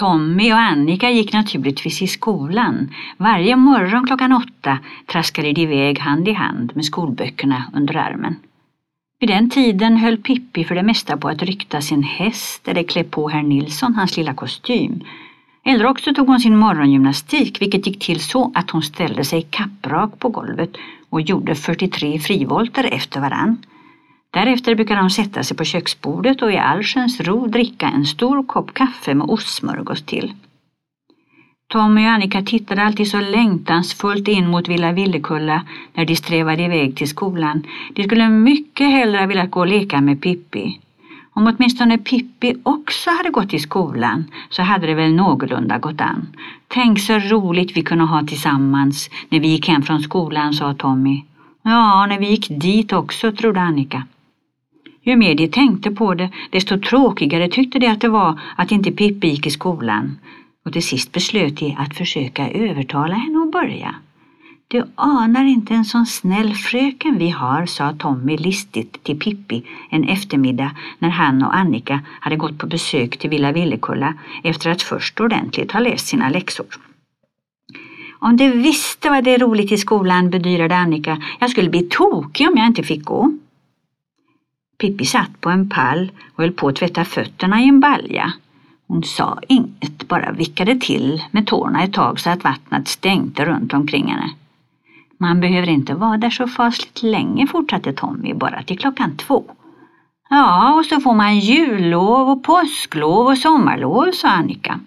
Tommy och Annika gick naturligtvis i skolan. Varje morgon klockan åtta traskade de iväg hand i hand med skolböckerna under armen. Vid den tiden höll Pippi för det mesta på att rykta sin häst eller klä på herr Nilsson hans lilla kostym. Eller också tog hon sin morgongymnastik vilket gick till så att hon ställde sig kapprak på golvet och gjorde 43 frivolter efter varann. Därefter brukar de sätta sig på köksbordet och i allsköns ro dricka en stor kopp kaffe med ostsmörgås till. Tommy och Annika tittade alltid så längtansfullt in mot Villa Villekulla när de strävade iväg till skolan. De skulle mycket hellre vilja gå och leka med Pippi. Om åtminstone Pippi också hade gått i skolan så hade det väl någorlunda gått an. Tänk så roligt vi kunde ha tillsammans när vi gick hem från skolan, sa Tommy. Ja, när vi gick dit också, trodde Annika. Ju mer de tänkte på det, desto tråkigare tyckte de att det var att inte Pippi gick i skolan. Och till sist beslöt de att försöka övertala henne att börja. Du anar inte en sån snäll fröken vi har, sa Tommy listigt till Pippi en eftermiddag när han och Annika hade gått på besök till Villa Villekulla efter att först ordentligt ha läst sina läxor. Om du visste vad det är roligt i skolan, bedyrade Annika. Jag skulle bli tokig om jag inte fick gå. Pippi satt på en pall och höll på att tvätta fötterna i en balja. Hon sa inget, bara vickade till med tårna ett tag så att vattnet stänkte runt omkring henne. Man behöver inte vara där så fasligt länge, fortsatte Tommy, bara till klockan två. Ja, och så får man jullov och påsklov och sommarlov, sa Annika.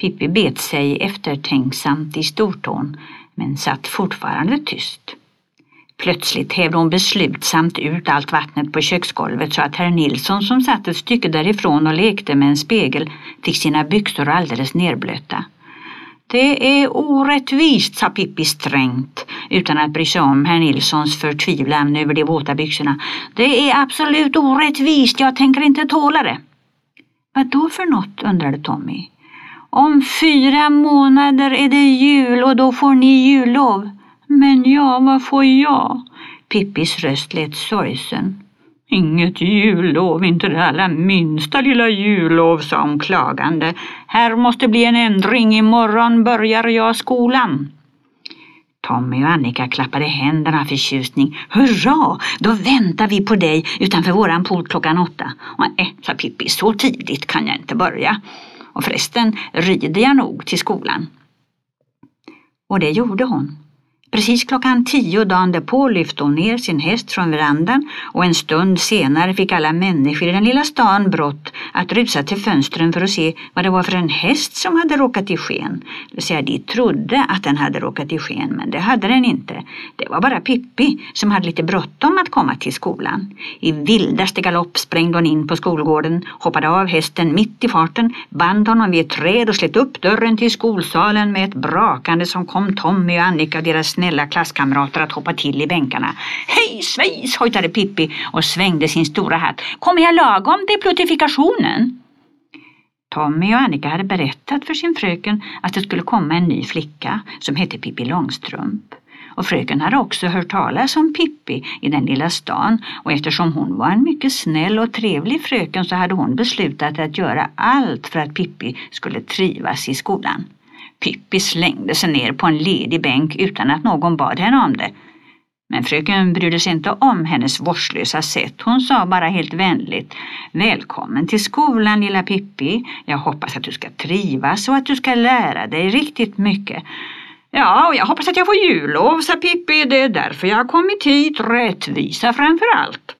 Pippi bet sig eftertänksamt i stortån, men satt fortfarande tyst. Plötsligt hävde hon beslutsamt ut allt vattnet på köksgolvet så att herr Nilsson som satt ett stycke därifrån och lekte med en spegel fick sina byxor alldeles nerblöta. Det är orättvist, sa Pippi strängt utan att bry sig om herr Nilssons förtvivlan över de våta byxorna. Det är absolut orättvist, jag tänker inte tåla det. Vad då för något, undrade Tommy. Om fyra månader är det jul och då får ni jullov. Men ja, vad får jag? Pippis röst lät sorgsen. Inget jullov, inte det allra minsta lilla jullov, sa hon klagande. Här måste bli en ändring, imorgon börjar jag skolan. Tommy och Annika klappade händerna av förtjusning. Hurra, då väntar vi på dig utanför våran port klockan åtta. Nej, eh, sa Pippi, så tidigt kan jag inte börja. Och förresten rider jag nog till skolan. Och det gjorde hon. Precis klockan tio dagen därpå lyfte hon ner sin häst från verandan och en stund senare fick alla människor i den lilla stan brått att rusa till fönstren för att se vad det var för en häst som hade råkat i sken. Det vill säga, de trodde att den hade råkat i sken, men det hade den inte. Det var bara Pippi som hade lite bråttom att komma till skolan. I vildaste galopp sprängde hon in på skolgården, hoppade av hästen mitt i farten, band honom vid ett träd och slet upp dörren till skolsalen med ett brakande som kom Tommy och Annika och deras snälla klasskamrater att hoppa till i bänkarna. Hej svejs, hojtade Pippi och svängde sin stora hatt. Kommer jag lagom till plutifikationen? Tommy och Annika hade berättat för sin fröken att det skulle komma en ny flicka som hette Pippi Långstrump. Och fröken hade också hört talas om Pippi i den lilla stan och eftersom hon var en mycket snäll och trevlig fröken så hade hon beslutat att göra allt för att Pippi skulle trivas i skolan. Pippi slängde sig ner på en ledig bänk utan att någon bad henne om det. Men fröken brydde sig inte om hennes vårdslösa sätt. Hon sa bara helt vänligt Välkommen till skolan lilla Pippi. Jag hoppas att du ska trivas och att du ska lära dig riktigt mycket. Ja, och jag hoppas att jag får jullov, sa Pippi. Det är därför jag har kommit hit. Rättvisa framför allt.